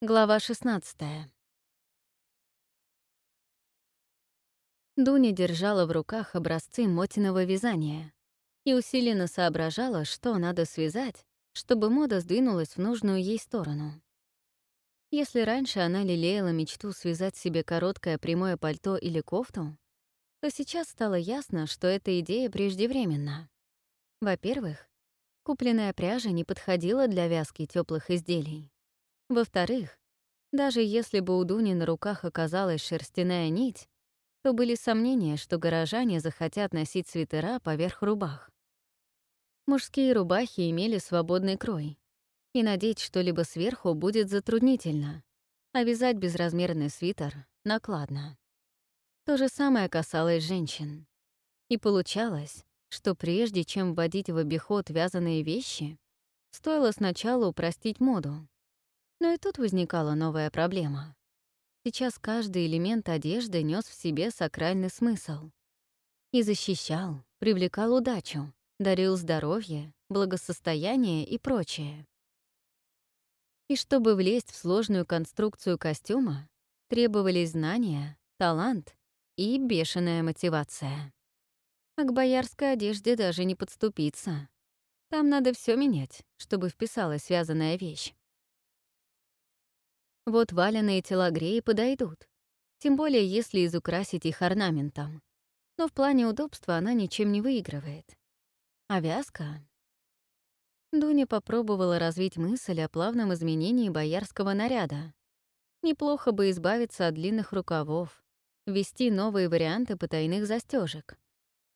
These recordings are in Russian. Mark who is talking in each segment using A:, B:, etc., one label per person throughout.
A: Глава 16 Дуня держала в руках образцы мотиного вязания и усиленно соображала, что надо связать, чтобы мода сдвинулась в нужную ей сторону. Если раньше она лелеяла мечту связать себе короткое прямое пальто или кофту, то сейчас стало ясно, что эта идея преждевременна. Во-первых, купленная пряжа не подходила для вязки теплых изделий. Во-вторых, даже если бы у Дуни на руках оказалась шерстяная нить, то были сомнения, что горожане захотят носить свитера поверх рубах. Мужские рубахи имели свободный крой, и надеть что-либо сверху будет затруднительно, а вязать безразмерный свитер — накладно. То же самое касалось женщин. И получалось, что прежде чем вводить в обиход вязаные вещи, стоило сначала упростить моду, но и тут возникала новая проблема. Сейчас каждый элемент одежды нес в себе сакральный смысл. И защищал, привлекал удачу, дарил здоровье, благосостояние и прочее. И чтобы влезть в сложную конструкцию костюма, требовались знания, талант и бешеная мотивация. А к боярской одежде даже не подступиться. Там надо все менять, чтобы вписалась связанная вещь. Вот валенные телогреи подойдут, тем более если изукрасить их орнаментом. Но в плане удобства она ничем не выигрывает. А вязка? Дуня попробовала развить мысль о плавном изменении боярского наряда. Неплохо бы избавиться от длинных рукавов, ввести новые варианты потайных застежек,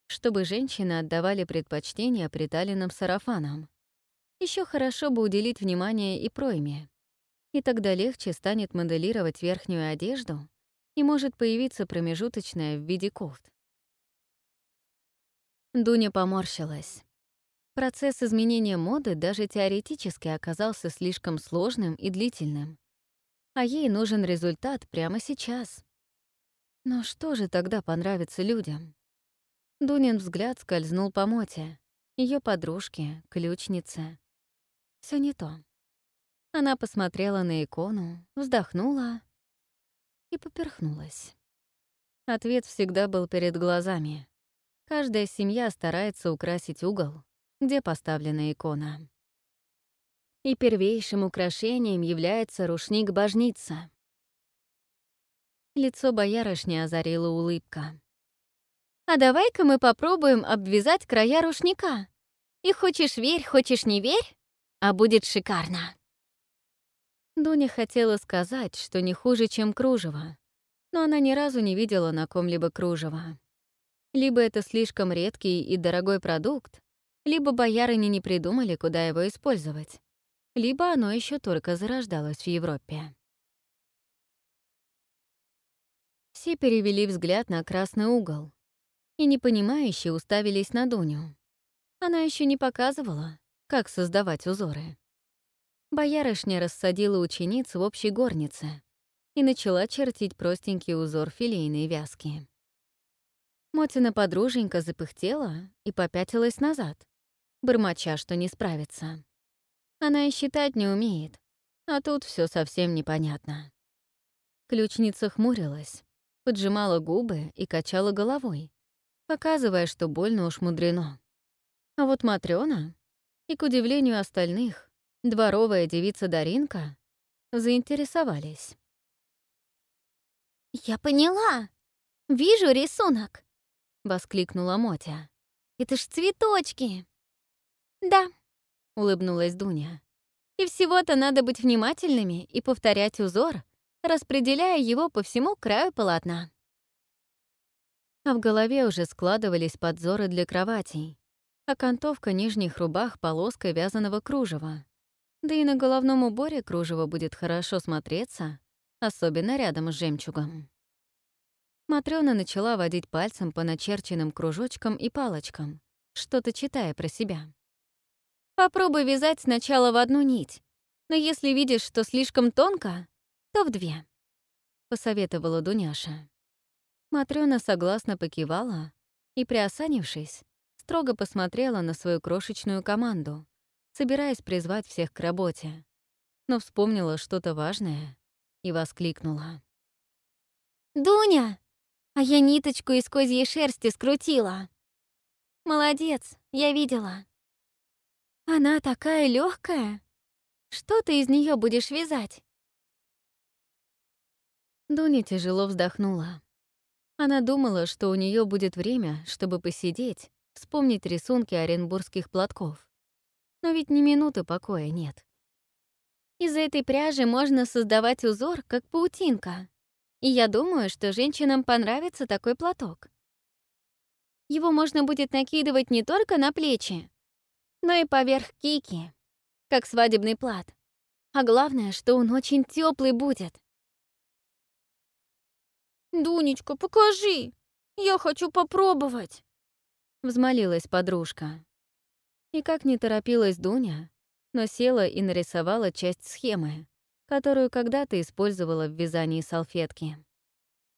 A: чтобы женщины отдавали предпочтение приталенным сарафанам. Еще хорошо бы уделить внимание и пройме и тогда легче станет моделировать верхнюю одежду и может появиться промежуточная в виде кофт. Дуня поморщилась. Процесс изменения моды даже теоретически оказался слишком сложным и длительным. А ей нужен результат прямо сейчас. Но что же тогда понравится людям? Дунин взгляд скользнул по Моте, ее подружке, ключнице. Все не то. Она посмотрела на икону, вздохнула и поперхнулась. Ответ всегда был перед глазами. Каждая семья старается украсить угол, где поставлена икона. И первейшим украшением является рушник-божница. Лицо боярышни озарила улыбка. «А давай-ка мы попробуем обвязать края рушника. И хочешь верь, хочешь не верь, а будет шикарно». Дуня хотела сказать, что не хуже, чем кружево, но она ни разу не видела на ком-либо кружево. Либо это слишком редкий и дорогой продукт, либо боярыни не придумали, куда его использовать, либо оно еще только зарождалось в Европе. Все перевели взгляд на красный угол и непонимающе уставились на Дуню. Она еще не показывала, как создавать узоры. Боярышня рассадила учениц в общей горнице и начала чертить простенький узор филейной вязки. Мотина подруженька запыхтела и попятилась назад, бормоча, что не справится. Она и считать не умеет, а тут все совсем непонятно. Ключница хмурилась, поджимала губы и качала головой, показывая, что больно уж мудрено. А вот Матрёна, и, к удивлению остальных, дворовая девица Даринка заинтересовались.
B: «Я поняла! Вижу рисунок!» — воскликнула Мотя. «Это ж цветочки!» «Да», — улыбнулась Дуня. «И всего-то надо быть внимательными и повторять узор, распределяя его по всему краю полотна».
A: А в голове уже складывались подзоры для кроватей, окантовка нижних рубах полоской вязаного кружева, да и на головном уборе кружево будет хорошо смотреться, особенно рядом с жемчугом. Матрёна начала водить пальцем по начерченным кружочкам и палочкам, что-то читая про себя.
B: «Попробуй вязать сначала в одну нить, но если видишь, что слишком тонко, то в две», — посоветовала Дуняша.
A: Матрёна согласно покивала и, приосанившись, строго посмотрела на свою крошечную команду, собираясь призвать всех к работе. но вспомнила что-то важное и воскликнула.
B: «Дуня, а я ниточку из козьей шерсти скрутила!» «Молодец, я видела!» «Она такая легкая! Что ты из нее будешь вязать?»
A: Дуня тяжело вздохнула. Она думала, что у нее будет время, чтобы посидеть, вспомнить рисунки оренбургских платков. Но ведь ни минуты покоя нет.
B: Из этой пряжи можно создавать узор, как паутинка. И я думаю, что женщинам понравится такой платок. Его можно будет накидывать не только на плечи, но и поверх кики, как свадебный плат. А главное, что он очень теплый будет. «Дунечка, покажи! Я хочу попробовать!»
A: Взмолилась подружка. И как не торопилась Дуня, но села и нарисовала часть схемы, которую когда-то использовала в вязании салфетки.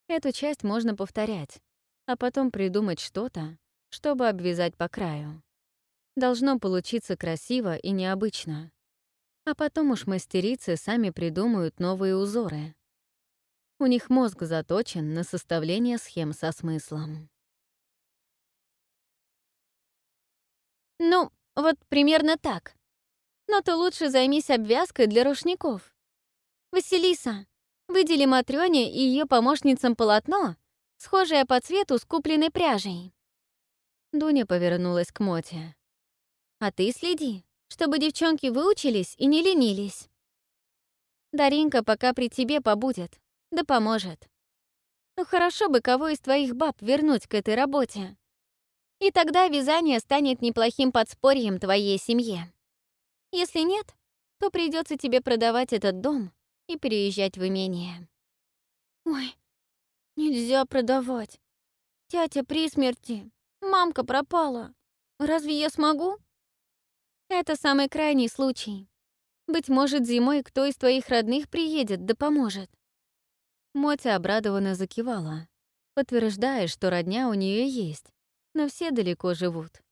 A: Эту часть можно повторять, а потом придумать что-то, чтобы обвязать по краю. Должно получиться красиво и необычно. А потом уж мастерицы сами придумают новые узоры, у них мозг заточен на составление схем со смыслом.
B: Ну, вот примерно так. Но ты лучше займись обвязкой для рушников. Василиса, выдели Матрёне и ее помощницам полотно, схожее по цвету с купленной пряжей.
A: Дуня повернулась к Моте.
B: А ты следи, чтобы девчонки выучились и не ленились. Даринка пока при тебе побудет да поможет. Ну хорошо бы кого из твоих баб вернуть к этой работе. И тогда вязание станет неплохим подспорьем твоей семье. Если нет, то придется тебе продавать этот дом и переезжать в имение. Ой, нельзя продавать. Тятя при смерти, мамка пропала. Разве я смогу? Это самый крайний случай. Быть может, зимой кто из твоих родных приедет да поможет.
A: Мотя обрадованно закивала, подтверждая, что родня у нее есть, но все далеко живут.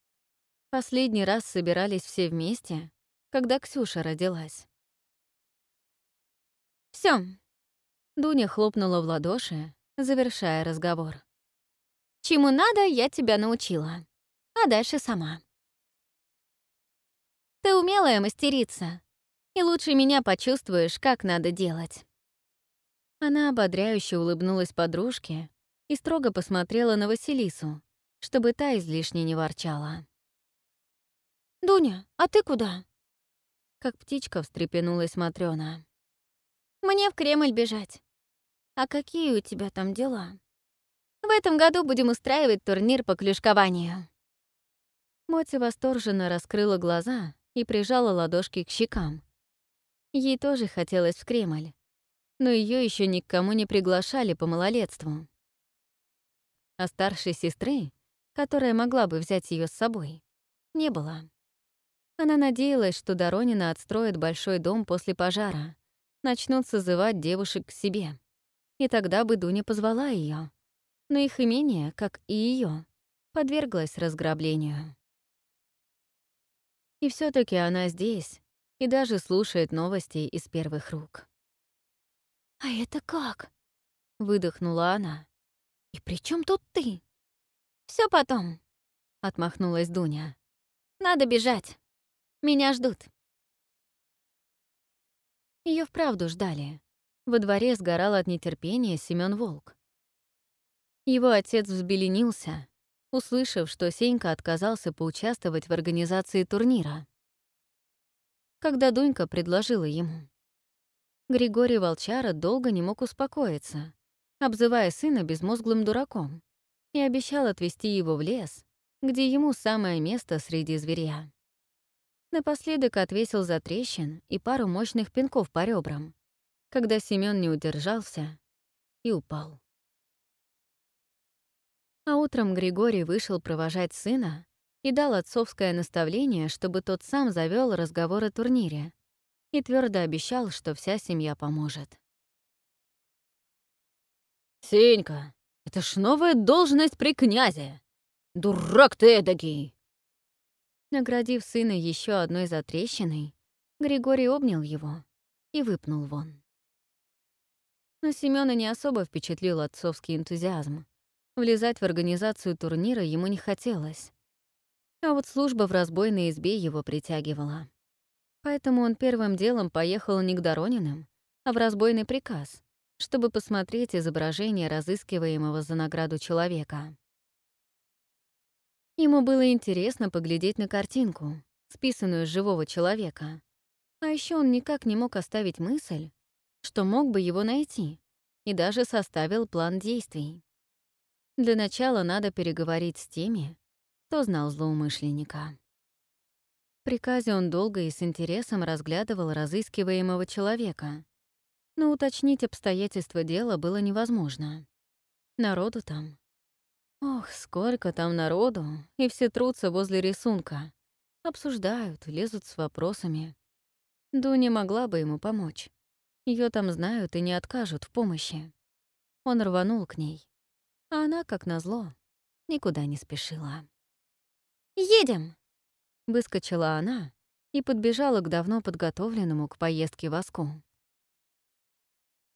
A: Последний раз собирались все вместе, когда Ксюша родилась.
B: Все.
A: Дуня хлопнула в ладоши, завершая разговор.
B: «Чему надо, я тебя научила. А дальше сама. Ты умелая мастерица, и лучше меня почувствуешь, как надо делать».
A: Она ободряюще улыбнулась подружке и строго посмотрела на Василису, чтобы та излишне не ворчала.
B: «Дуня, а ты куда?»
A: Как птичка встрепенулась Матрёна.
B: «Мне в Кремль бежать. А какие у тебя там дела? В этом году будем устраивать турнир по клюшкованию».
A: Мотя восторженно раскрыла глаза и прижала ладошки к щекам. Ей тоже хотелось в Кремль, но ее еще никому не приглашали по малолетству. А старшей сестры, которая могла бы взять ее с собой, не было. Она надеялась, что Доронина отстроит большой дом после пожара, начнут созывать девушек к себе. И тогда бы Дуня позвала ее. Но их имение, как и ее, подверглось разграблению. И все таки она здесь и даже слушает новости из первых рук.
B: «А это как?» — выдохнула она. «И при чем тут ты?» Все потом», — отмахнулась Дуня. «Надо бежать. Меня ждут».
A: Ее вправду ждали. Во дворе сгорал от нетерпения Семён Волк. Его отец взбеленился, услышав, что Сенька отказался поучаствовать в организации турнира. Когда Дунька предложила ему. Григорий Волчара долго не мог успокоиться, обзывая сына безмозглым дураком, и обещал отвезти его в лес, где ему самое место среди зверя. Напоследок отвесил за трещин и пару мощных пинков по ребрам, когда Семён не удержался и упал. А утром Григорий вышел провожать сына и дал отцовское наставление, чтобы тот сам завел разговор о турнире, и твердо обещал, что вся семья поможет.
C: «Сенька, это ж новая должность при князе! Дурак ты эдакий!»
A: Наградив сына еще одной затрещиной, Григорий обнял его и выпнул вон. Но Семёна не особо впечатлил отцовский энтузиазм. Влезать в организацию турнира ему не хотелось. А вот служба в разбойной избе его притягивала. Поэтому он первым делом поехал не к Дорониным, а в разбойный приказ, чтобы посмотреть изображение разыскиваемого за награду человека. Ему было интересно поглядеть на картинку, списанную с живого человека. А еще он никак не мог оставить мысль, что мог бы его найти, и даже составил план действий. Для начала надо переговорить с теми, кто знал злоумышленника. В приказе он долго и с интересом разглядывал разыскиваемого человека, но уточнить обстоятельства дела было невозможно. Народу там. Ох, сколько там народу, и все трутся возле рисунка. Обсуждают, лезут с вопросами. Дуня могла бы ему помочь. Ее там знают и не откажут в помощи. Он рванул к ней. А она, как назло, никуда не спешила.
B: «Едем!»
A: — выскочила она и подбежала к давно подготовленному к поездке воску.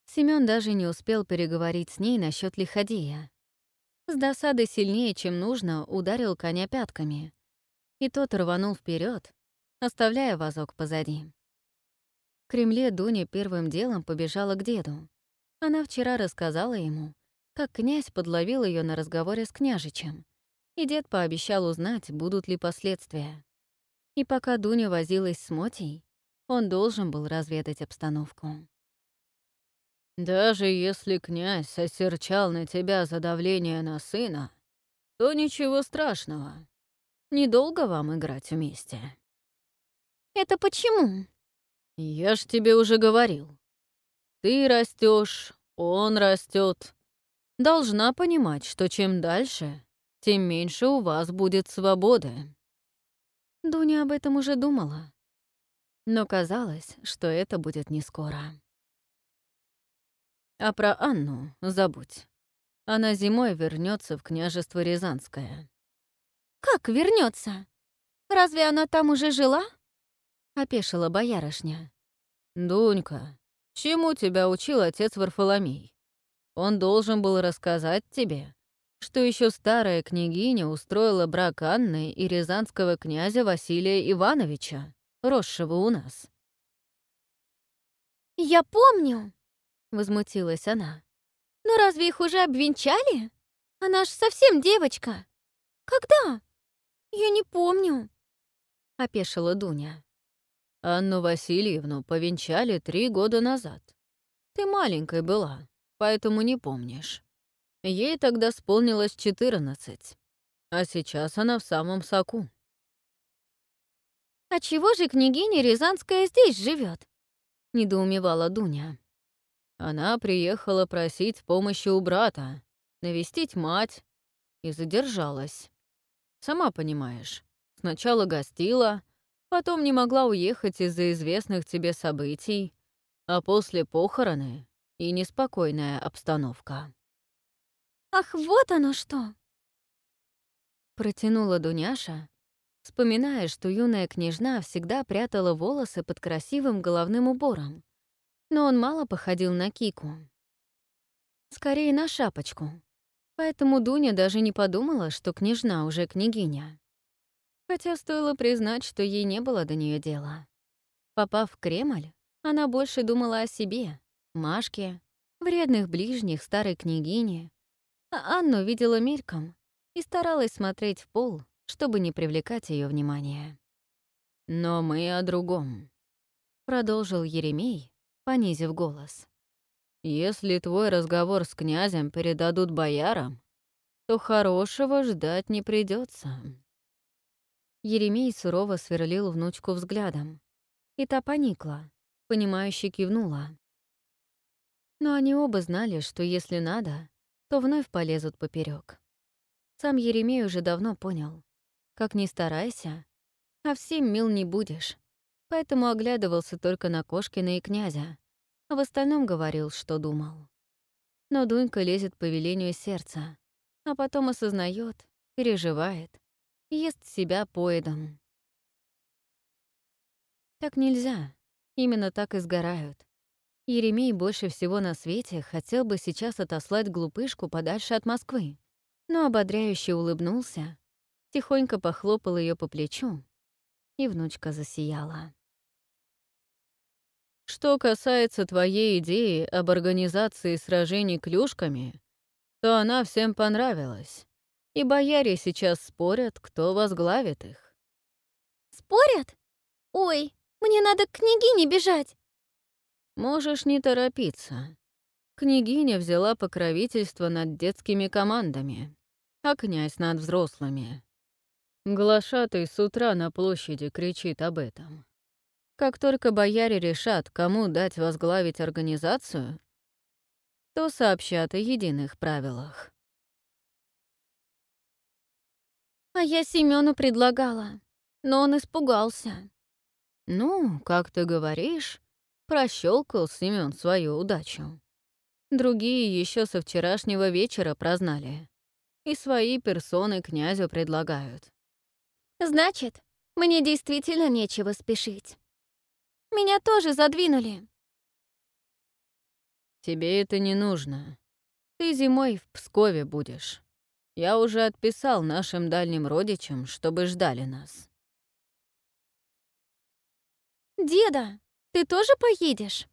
A: Семён даже не успел переговорить с ней насчет лиходея. С досадой сильнее, чем нужно, ударил коня пятками, и тот рванул вперед, оставляя вазок позади. В Кремле Дуня первым делом побежала к деду. Она вчера рассказала ему, как князь подловил ее на разговоре с княжичем, и дед пообещал узнать, будут ли последствия. И пока Дуня возилась с Мотей, он должен был разведать обстановку.
C: «Даже если князь осерчал на тебя за давление на сына, то ничего страшного. Недолго вам играть вместе».
B: «Это почему?»
C: Я ж тебе уже говорил. Ты растешь, он растет. Должна понимать, что чем дальше, тем меньше у вас будет свободы.
A: Дуня об этом уже думала. Но казалось, что это будет не скоро.
C: А про Анну забудь. Она зимой вернется в княжество Рязанское.
B: Как вернется? Разве она там уже жила?
A: — опешила боярышня.
C: «Дунька, чему тебя учил отец Варфоломей? Он должен был рассказать тебе, что еще старая княгиня устроила брак Анны и рязанского князя Василия Ивановича, росшего у нас».
B: «Я помню», — возмутилась она. «Но разве их уже обвенчали? Она ж совсем девочка. Когда? Я не помню», —
A: опешила Дуня.
C: Анну Васильевну повенчали три года назад. Ты маленькой была, поэтому не помнишь. Ей тогда исполнилось четырнадцать, а сейчас она в самом соку.
B: «А чего же княгиня Рязанская здесь живет? недоумевала Дуня.
C: Она приехала просить помощи у брата, навестить мать, и задержалась. Сама понимаешь, сначала гостила, Потом не могла уехать из-за известных тебе событий, а после похороны и неспокойная обстановка.
B: «Ах, вот оно что!»
A: Протянула Дуняша, вспоминая, что юная княжна всегда прятала волосы под красивым головным убором, но он мало походил на Кику. Скорее, на шапочку. Поэтому Дуня даже не подумала, что княжна уже княгиня. Хотя стоило признать, что ей не было до нее дела. Попав в Кремль, она больше думала о себе, Машке, вредных ближних старой княгине, а Анну видела мельком и старалась смотреть в пол, чтобы не привлекать ее внимания.
C: «Но мы о другом», —
A: продолжил Еремей, понизив голос.
C: «Если твой разговор с князем передадут боярам, то хорошего ждать не придется.
A: Еремей сурово сверлил внучку взглядом. И та поникла, понимающе кивнула. Но они оба знали, что если надо, то вновь полезут поперек. Сам Еремей уже давно понял. Как ни старайся, а всем мил не будешь. Поэтому оглядывался только на Кошкина и князя, а в остальном говорил, что думал. Но Дунька лезет по велению сердца, а потом осознает, переживает, ест себя поедом. Так нельзя. Именно так и сгорают. Еремей больше всего на свете хотел бы сейчас отослать глупышку подальше от Москвы, но ободряюще улыбнулся, тихонько похлопал ее по плечу, и внучка засияла.
C: Что касается твоей идеи об организации сражений клюшками, то она всем понравилась, и бояре сейчас спорят, кто возглавит их.
B: «Спорят? Ой, мне надо к княгине бежать!»
C: Можешь не торопиться. Княгиня взяла покровительство над детскими командами, а князь над взрослыми. Глашатый с утра на площади кричит об этом. Как только бояре решат, кому дать возглавить организацию, то сообщат о единых правилах.
B: А я Семену предлагала, но он испугался.
C: Ну, как ты говоришь, прощелкал Семен свою удачу. Другие еще со вчерашнего вечера прознали и свои персоны князю предлагают.
B: Значит, мне действительно нечего спешить. Меня тоже задвинули.
C: Тебе это не нужно. Ты зимой в Пскове будешь. Я уже отписал нашим дальним родичам, чтобы ждали нас.
B: Деда, ты тоже поедешь?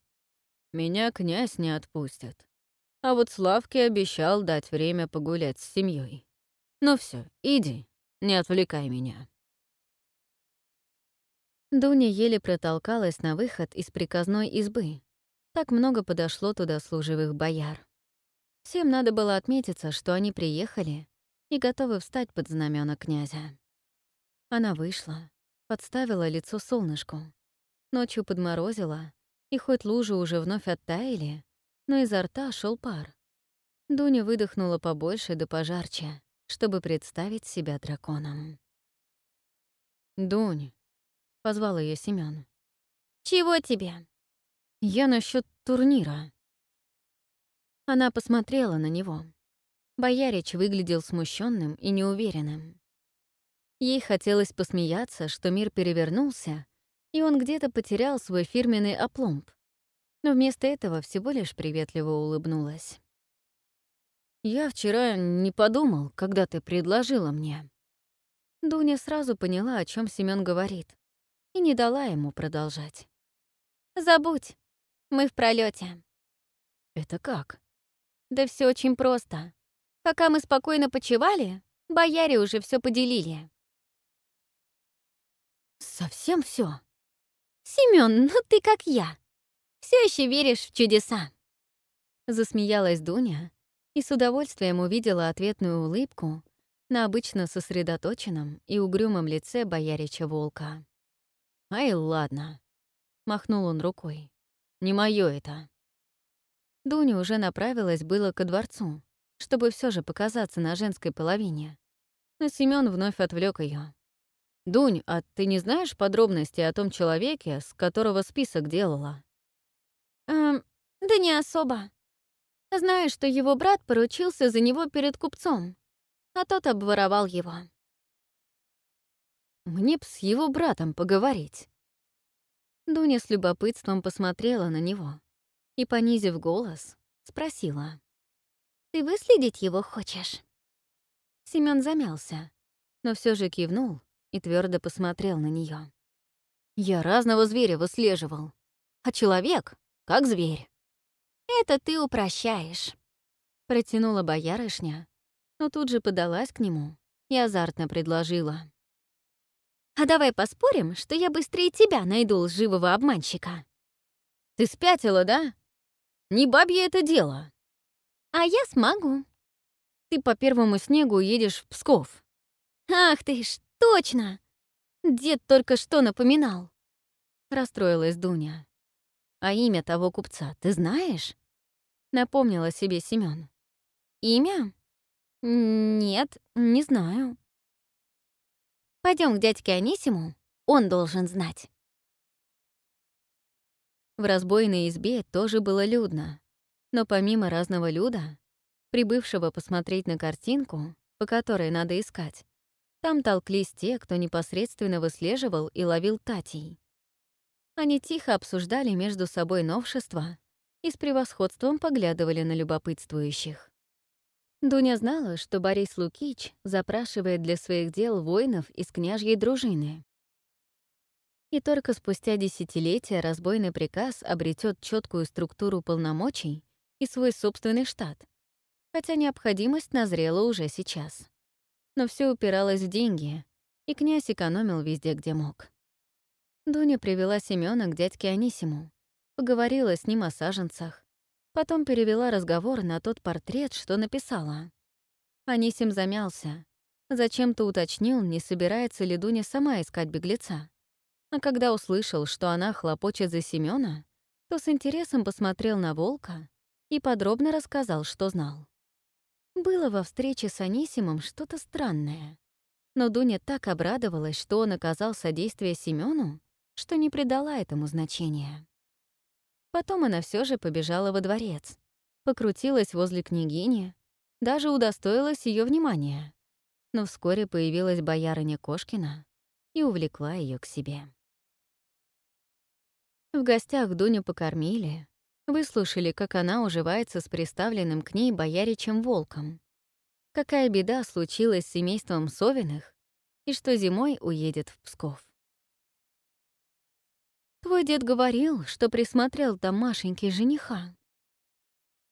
C: Меня князь не отпустит. А вот Славке обещал дать время погулять с семьей. Ну все, иди, не отвлекай меня.
A: Дуня еле протолкалась на выход из приказной избы. Так много подошло туда служивых бояр. Всем надо было отметиться, что они приехали и готовы встать под знамена князя. Она вышла, подставила лицо солнышку, Ночью подморозило, и хоть лужи уже вновь оттаяли, но изо рта шел пар. Дуня выдохнула побольше да пожарче, чтобы представить себя драконом.
C: «Дунь», — позвал ее Семён.
B: «Чего тебе?»
A: «Я насчет турнира». Она посмотрела на него. Боярич выглядел смущенным и неуверенным. Ей хотелось посмеяться, что мир перевернулся, и он где-то потерял свой фирменный опломб. Но вместо этого всего лишь приветливо улыбнулась. «Я вчера не подумал, когда ты предложила мне». Дуня сразу поняла, о чем Семён говорит, и не дала ему продолжать.
B: «Забудь, мы в пролете.
C: «Это как?»
B: «Да все очень просто. Пока мы спокойно почивали, бояре уже все поделили».
A: «Совсем все?
B: Семён, ну ты как я. Все еще веришь в чудеса.
A: Засмеялась Дуня и с удовольствием увидела ответную улыбку на обычно сосредоточенном и угрюмом лице боярича волка.
C: «Ай, ладно», — махнул он рукой. «Не моё это».
A: Дуня уже направилась было ко дворцу, чтобы все же показаться на женской половине. Но Семён вновь отвлек ее.
C: «Дунь, а ты не знаешь подробности о том человеке, с которого список делала?»
B: «Эм, да не особо. Знаю, что его брат поручился за него перед купцом, а тот обворовал его».
A: «Мне б с его братом поговорить». Дуня с любопытством посмотрела на него и, понизив голос, спросила.
B: «Ты выследить его хочешь?»
A: Семён замялся, но все же кивнул и твердо посмотрел на нее.
C: «Я разного зверя выслеживал, а человек — как зверь».
B: «Это ты упрощаешь», —
A: протянула боярышня, но тут же подалась к нему и азартно предложила.
B: «А давай поспорим, что я быстрее тебя найду лживого обманщика».
C: «Ты спятила, да? Не бабье это дело».
B: «А я смогу».
A: «Ты по первому снегу едешь в Псков».
B: «Ах ты ж, Точно! Дед только что напоминал.
A: Расстроилась Дуня. А имя того купца ты знаешь? Напомнила себе Семён.
B: Имя? Нет, не знаю. Пойдем к дядьке Анисиму, он должен знать.
A: В разбойной избе тоже было людно, но помимо разного люда, прибывшего посмотреть на картинку, по которой надо искать, там толклись те, кто непосредственно выслеживал и ловил татей. Они тихо обсуждали между собой новшества и с превосходством поглядывали на любопытствующих. Дуня знала, что Борис Лукич запрашивает для своих дел воинов из княжьей дружины. И только спустя десятилетия разбойный приказ обретет четкую структуру полномочий и свой собственный штат, хотя необходимость назрела уже сейчас. Но все упиралось в деньги, и князь экономил везде, где мог. Дуня привела Семёна к дядьке Анисиму, поговорила с ним о саженцах, Потом перевела разговор на тот портрет, что написала. Анисим замялся. Зачем-то уточнил, не собирается ли Дуня сама искать беглеца. А когда услышал, что она хлопочет за Семёна, то с интересом посмотрел на волка и подробно рассказал, что знал. Было во встрече с Анисимом что-то странное. Но Дуня так обрадовалась, что он оказал содействие Семёну, что не придала этому значения. Потом она все же побежала во дворец, покрутилась возле княгини, даже удостоилась ее внимания. Но вскоре появилась боярыня Кошкина и увлекла ее к себе. В гостях Дуню покормили, выслушали, как она уживается с приставленным к ней бояричем Волком. Какая беда случилась с семейством Совиных и что зимой уедет в Псков. Твой дед говорил, что присмотрел там Машеньки жениха.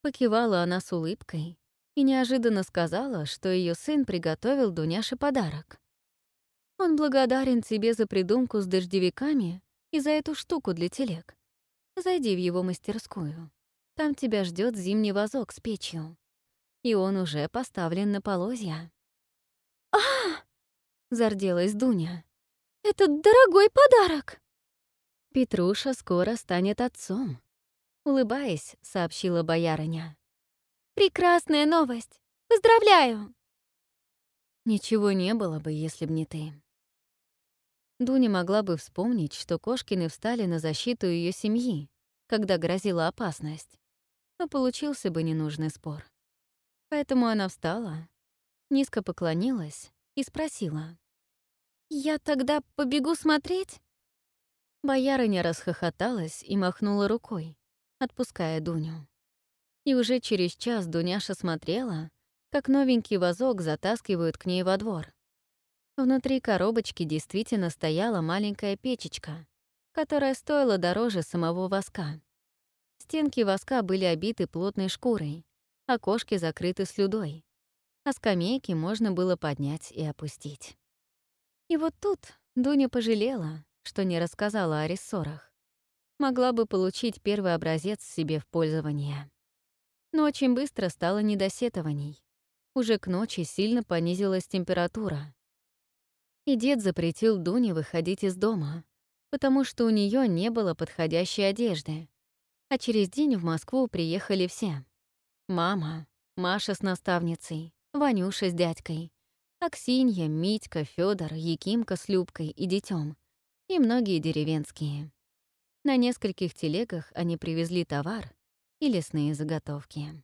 A: Покивала она с улыбкой и неожиданно сказала, что ее сын приготовил Дуняше подарок. Он благодарен тебе за придумку с дождевиками и за эту штуку для телег. Зайди в его мастерскую. Там тебя ждет зимний вазок с печью. И он уже поставлен на полозья.
B: а зарделась Дуня. «Это дорогой подарок!»
A: Петруша скоро станет отцом», — улыбаясь, сообщила боярыня.
B: «Прекрасная новость! Поздравляю!»
A: Ничего не было бы, если б не ты. Дуня могла бы вспомнить, что Кошкины встали на защиту ее семьи, когда грозила опасность, но получился бы ненужный спор. Поэтому она встала, низко поклонилась и спросила.
B: «Я тогда побегу смотреть?»
A: Боярыня расхохоталась и махнула рукой, отпуская Дуню. И уже через час Дуняша смотрела, как новенький вазок затаскивают к ней во двор. Внутри коробочки действительно стояла маленькая печечка, которая стоила дороже самого воска. Стенки воска были обиты плотной шкурой, окошки закрыты слюдой, а скамейки можно было поднять и опустить. И вот тут Дуня пожалела, что не рассказала о рессорах. Могла бы получить первый образец себе в пользование. Но очень быстро стало недосетований. Уже к ночи сильно понизилась температура. И дед запретил Дуне выходить из дома, потому что у нее не было подходящей одежды. А через день в Москву приехали все. Мама, Маша с наставницей, Ванюша с дядькой, Аксинья, Митька, Федор, Якимка с Любкой и детем, и многие деревенские. На нескольких телегах они привезли товар и лесные заготовки.